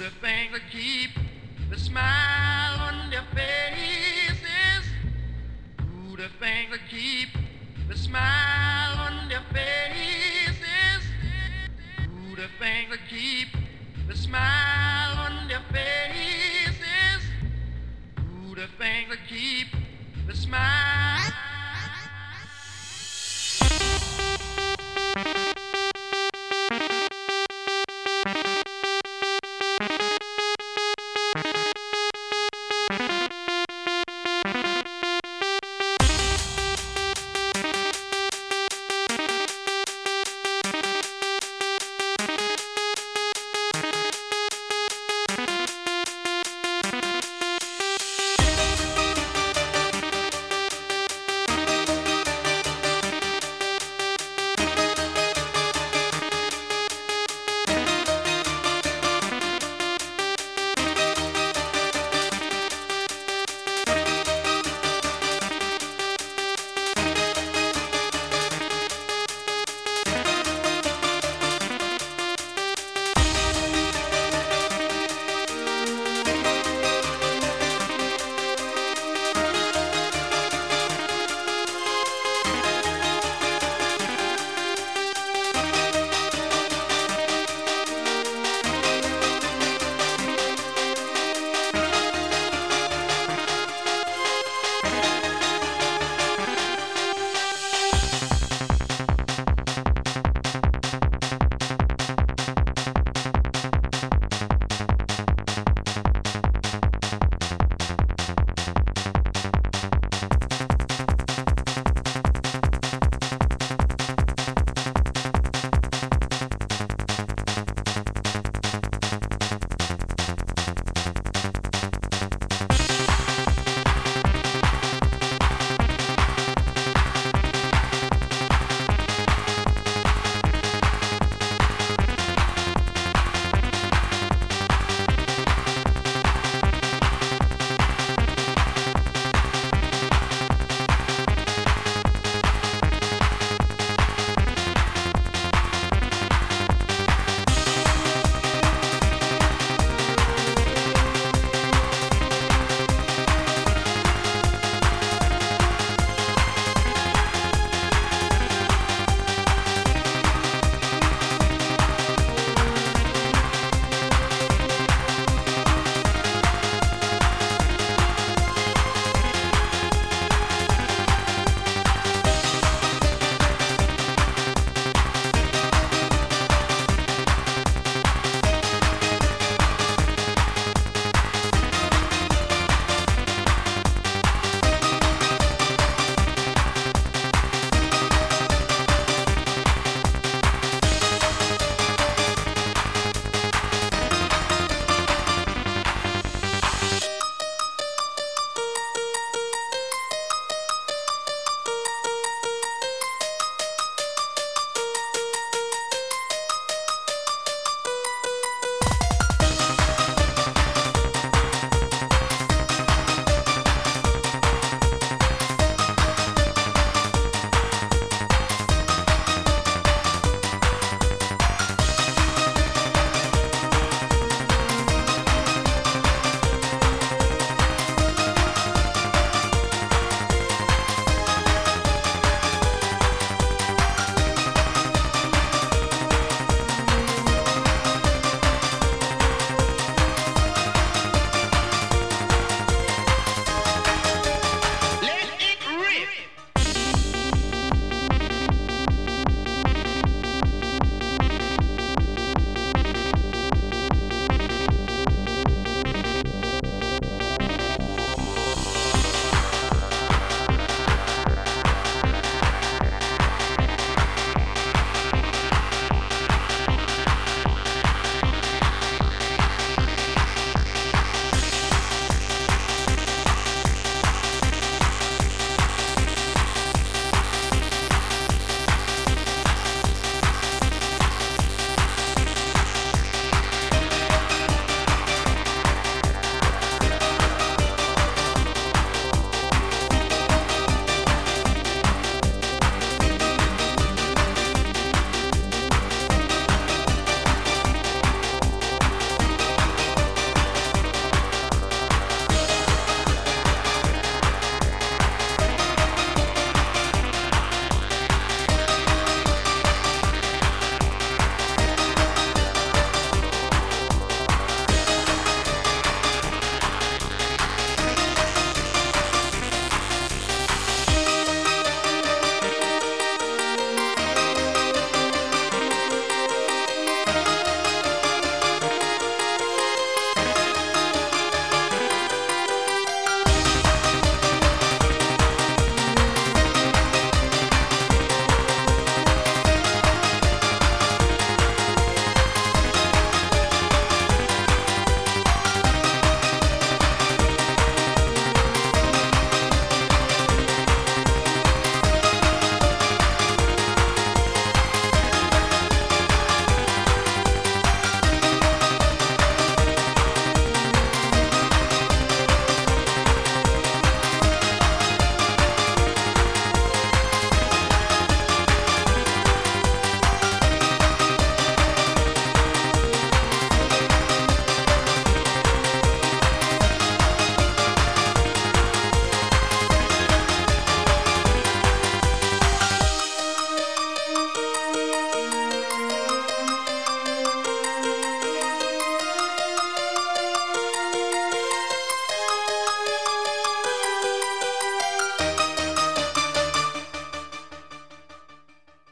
the thing to keep the smile on their faces. Do the things that keep the smile on their faces. Do the things that keep the smile on their faces. Do the things that keep the smile.